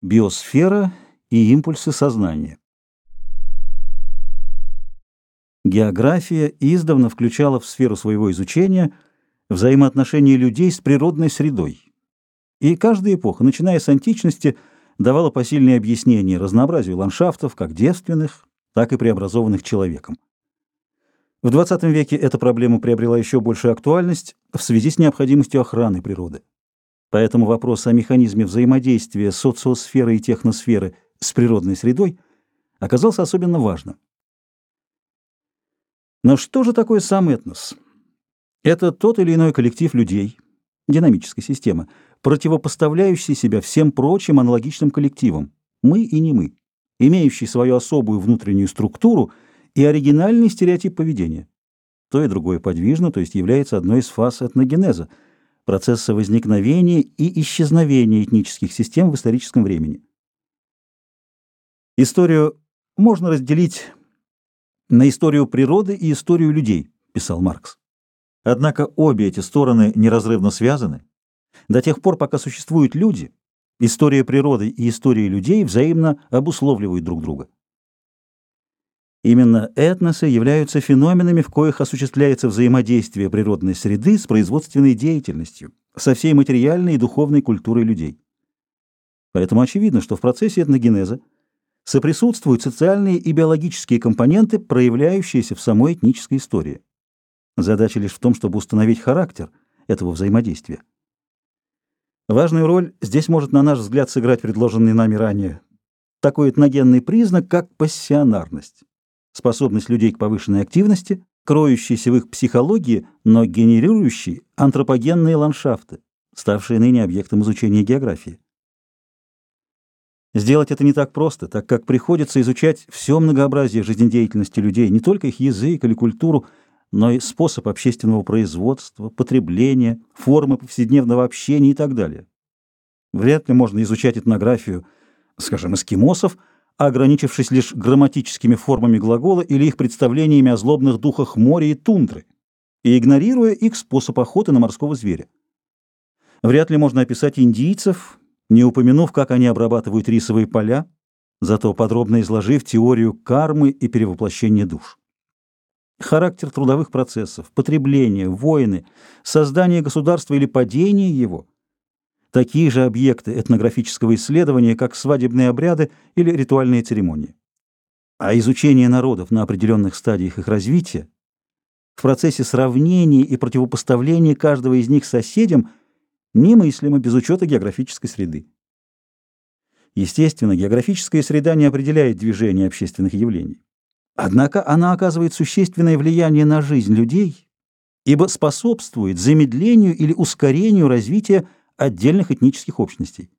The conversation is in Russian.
Биосфера и импульсы сознания. География издавна включала в сферу своего изучения взаимоотношения людей с природной средой. И каждая эпоха, начиная с античности, давала посильные объяснения разнообразию ландшафтов, как девственных, так и преобразованных человеком. В XX веке эта проблема приобрела еще большую актуальность в связи с необходимостью охраны природы. Поэтому вопрос о механизме взаимодействия социосферы и техносферы с природной средой оказался особенно важным. Но что же такое сам этнос? Это тот или иной коллектив людей, динамическая система, противопоставляющий себя всем прочим аналогичным коллективам, мы и не мы, имеющий свою особую внутреннюю структуру и оригинальный стереотип поведения. То и другое подвижно, то есть является одной из фаз этногенеза – процесса возникновения и исчезновения этнических систем в историческом времени. Историю можно разделить на историю природы и историю людей, писал Маркс. Однако обе эти стороны неразрывно связаны. До тех пор, пока существуют люди, история природы и история людей взаимно обусловливают друг друга. Именно этносы являются феноменами, в коих осуществляется взаимодействие природной среды с производственной деятельностью, со всей материальной и духовной культурой людей. Поэтому очевидно, что в процессе этногенеза соприсутствуют социальные и биологические компоненты, проявляющиеся в самой этнической истории. Задача лишь в том, чтобы установить характер этого взаимодействия. Важную роль здесь может, на наш взгляд, сыграть предложенный нами ранее такой этногенный признак, как пассионарность способность людей к повышенной активности, кроющейся в их психологии, но генерирующей антропогенные ландшафты, ставшие ныне объектом изучения географии. Сделать это не так просто, так как приходится изучать все многообразие жизнедеятельности людей, не только их язык или культуру, но и способ общественного производства, потребления, формы повседневного общения и так далее. Вряд ли можно изучать этнографию, скажем, эскимосов, ограничившись лишь грамматическими формами глагола или их представлениями о злобных духах моря и тундры, и игнорируя их способ охоты на морского зверя. Вряд ли можно описать индийцев, не упомянув, как они обрабатывают рисовые поля, зато подробно изложив теорию кармы и перевоплощения душ. Характер трудовых процессов, потребление, войны, создание государства или падение его – такие же объекты этнографического исследования, как свадебные обряды или ритуальные церемонии. А изучение народов на определенных стадиях их развития в процессе сравнения и противопоставления каждого из них соседям немыслимо без учета географической среды. Естественно, географическая среда не определяет движение общественных явлений. Однако она оказывает существенное влияние на жизнь людей, ибо способствует замедлению или ускорению развития отдельных этнических общностей.